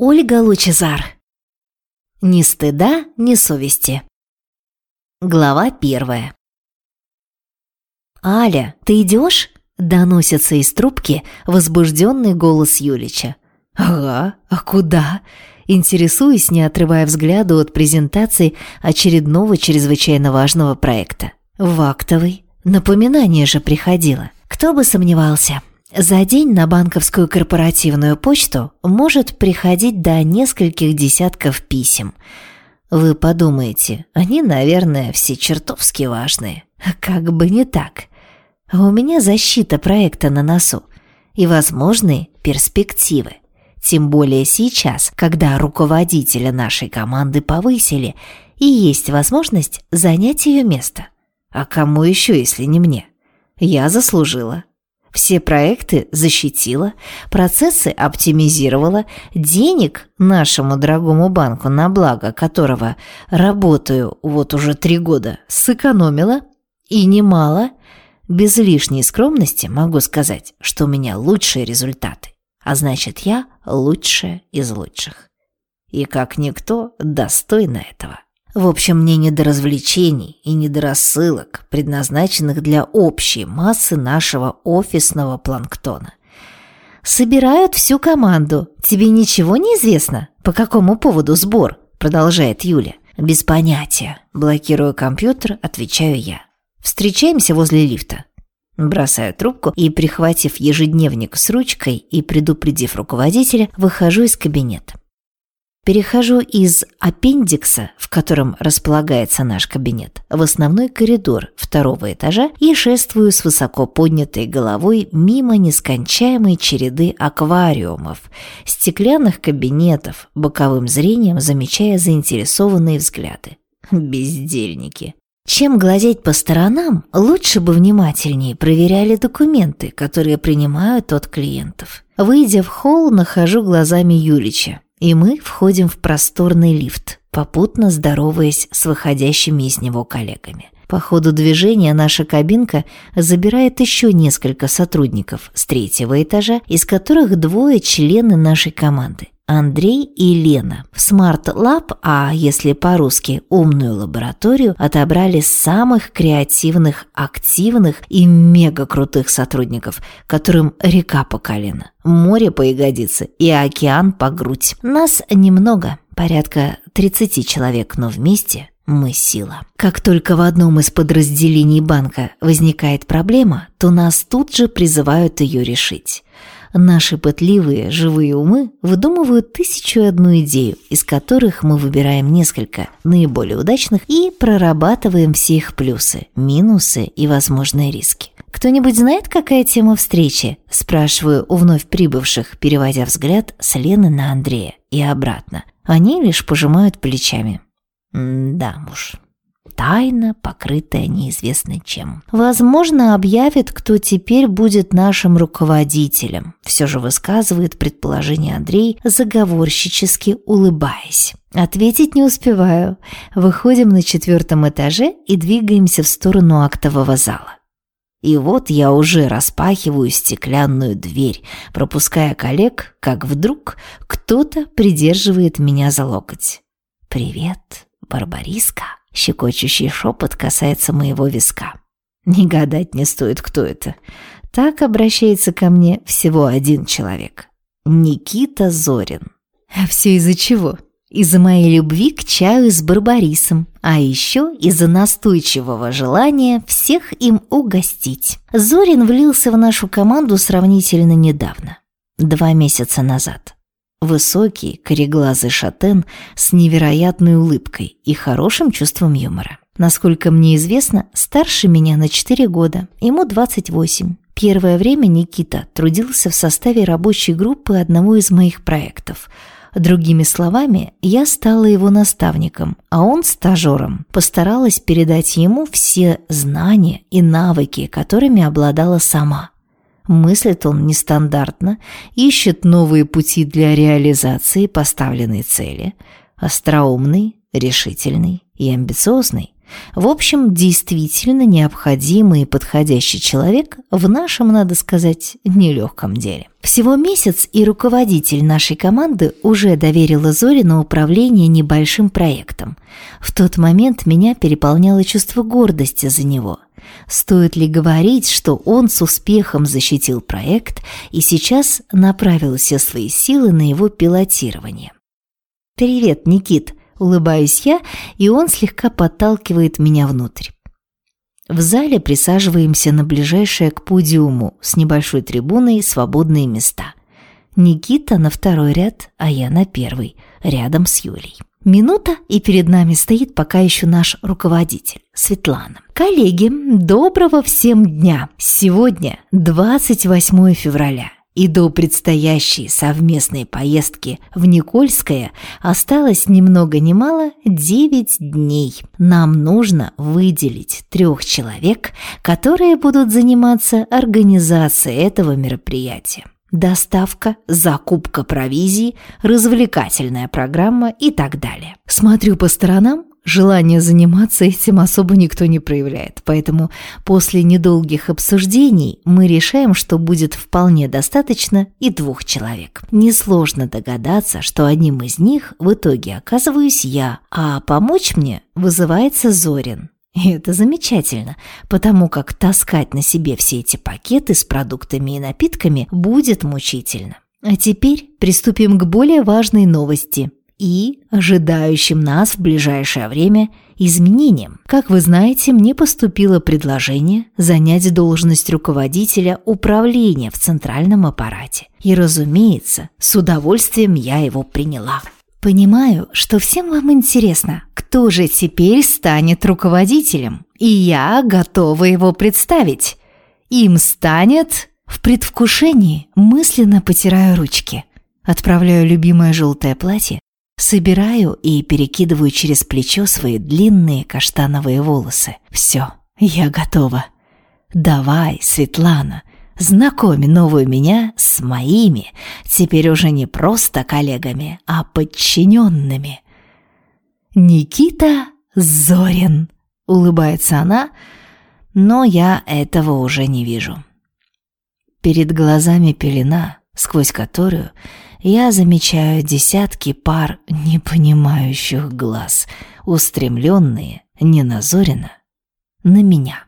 Ольга Лучезар. Ни стыда, ни совести. Глава первая. «Аля, ты идешь?» – доносится из трубки возбужденный голос Юлича. «Ага, а куда?» Интересуюсь, не отрывая взгляда от презентации очередного чрезвычайно важного проекта. В актовый. Напоминание же приходило. Кто бы сомневался. За день на банковскую корпоративную почту может приходить до нескольких десятков писем. Вы подумаете, они, наверное, все чертовски важные. Как бы не так. У меня защита проекта на носу и возможные перспективы. Тем более сейчас, когда руководителя нашей команды повысили, и есть возможность занять ее место. А кому еще, если не мне? Я заслужила. Все проекты защитила, процессы оптимизировала, денег нашему дорогому банку, на благо которого работаю вот уже три года, сэкономила, и немало. Без лишней скромности могу сказать, что у меня лучшие результаты, а значит я лучшая из лучших. И как никто достойна этого. В общем, мне не до развлечений и не до рассылок, предназначенных для общей массы нашего офисного планктона. «Собирают всю команду. Тебе ничего не известно? По какому поводу сбор?» Продолжает Юля. «Без понятия». Блокирую компьютер, отвечаю я. «Встречаемся возле лифта». Бросаю трубку и, прихватив ежедневник с ручкой и предупредив руководителя, выхожу из кабинета. Перехожу из аппендикса, в котором располагается наш кабинет, в основной коридор второго этажа и шествую с высоко поднятой головой мимо нескончаемой череды аквариумов, стеклянных кабинетов, боковым зрением замечая заинтересованные взгляды. Бездельники. Чем глазеть по сторонам, лучше бы внимательнее проверяли документы, которые принимают от клиентов. Выйдя в холл, нахожу глазами Юлича, и мы входим в просторный лифт, попутно здороваясь с выходящими из него коллегами. По ходу движения наша кабинка забирает еще несколько сотрудников с третьего этажа, из которых двое члены нашей команды. Андрей и Лена в Smart Lab, а если по-русски умную лабораторию, отобрали самых креативных, активных и мега крутых сотрудников, которым река по колено, море по ягодице и океан по грудь. Нас немного, порядка 30 человек, но вместе мы сила. Как только в одном из подразделений банка возникает проблема, то нас тут же призывают ее решить. Наши пытливые, живые умы выдумывают тысячу одну идею, из которых мы выбираем несколько наиболее удачных и прорабатываем все их плюсы, минусы и возможные риски. «Кто-нибудь знает, какая тема встречи?» – спрашиваю у вновь прибывших, переводя взгляд с Лены на Андрея и обратно. Они лишь пожимают плечами. «Да, муж, тайна, покрытая неизвестно чем. Возможно, объявит, кто теперь будет нашим руководителем. Все же высказывает предположение Андрей, заговорщически улыбаясь. Ответить не успеваю. Выходим на четвертом этаже и двигаемся в сторону актового зала. И вот я уже распахиваю стеклянную дверь, пропуская коллег, как вдруг кто-то придерживает меня за локоть. «Привет, Барбариска!» Щекочущий шепот касается моего виска. Не гадать не стоит, кто это. Так обращается ко мне всего один человек. Никита Зорин. А все из-за чего? Из-за моей любви к чаю с барбарисом, а еще из-за настойчивого желания всех им угостить. Зорин влился в нашу команду сравнительно недавно, два месяца назад. Высокий, кореглазый шатен с невероятной улыбкой и хорошим чувством юмора. Насколько мне известно, старше меня на 4 года, ему 28. Первое время Никита трудился в составе рабочей группы одного из моих проектов. Другими словами, я стала его наставником, а он стажером. Постаралась передать ему все знания и навыки, которыми обладала сама – Мыслит он нестандартно, ищет новые пути для реализации поставленной цели. Остроумный, решительный и амбициозный. В общем, действительно необходимый и подходящий человек в нашем, надо сказать, нелегком деле. Всего месяц, и руководитель нашей команды уже доверила Зорину управление небольшим проектом. В тот момент меня переполняло чувство гордости за него. Стоит ли говорить, что он с успехом защитил проект и сейчас направил все свои силы на его пилотирование? «Привет, Никит!» Улыбаюсь я, и он слегка подталкивает меня внутрь. В зале присаживаемся на ближайшее к подиуму с небольшой трибуной свободные места. Никита на второй ряд, а я на первый, рядом с Юлей. Минута, и перед нами стоит пока еще наш руководитель, Светлана. Коллеги, доброго всем дня! Сегодня 28 февраля и до предстоящей совместной поездки в Никольское осталось ни много ни мало 9 дней. Нам нужно выделить трех человек, которые будут заниматься организацией этого мероприятия. Доставка, закупка провизии, развлекательная программа и так далее. Смотрю по сторонам, Желания заниматься этим особо никто не проявляет, поэтому после недолгих обсуждений мы решаем, что будет вполне достаточно и двух человек. Несложно догадаться, что одним из них в итоге оказываюсь я, а помочь мне вызывается Зорин. Это замечательно, потому как таскать на себе все эти пакеты с продуктами и напитками будет мучительно. А теперь приступим к более важной новости – и ожидающим нас в ближайшее время изменениям. Как вы знаете, мне поступило предложение занять должность руководителя управления в центральном аппарате. И, разумеется, с удовольствием я его приняла. Понимаю, что всем вам интересно, кто же теперь станет руководителем, и я готова его представить. Им станет... В предвкушении мысленно потираю ручки. Отправляю любимое желтое платье Собираю и перекидываю через плечо свои длинные каштановые волосы. Все, я готова. Давай, Светлана, знакоми новую меня с моими, теперь уже не просто коллегами, а подчиненными. Никита Зорин, улыбается она, но я этого уже не вижу. Перед глазами пелена, сквозь которую я замечаю десятки пар непонимающих глаз, устремленные не на Зорина, на меня.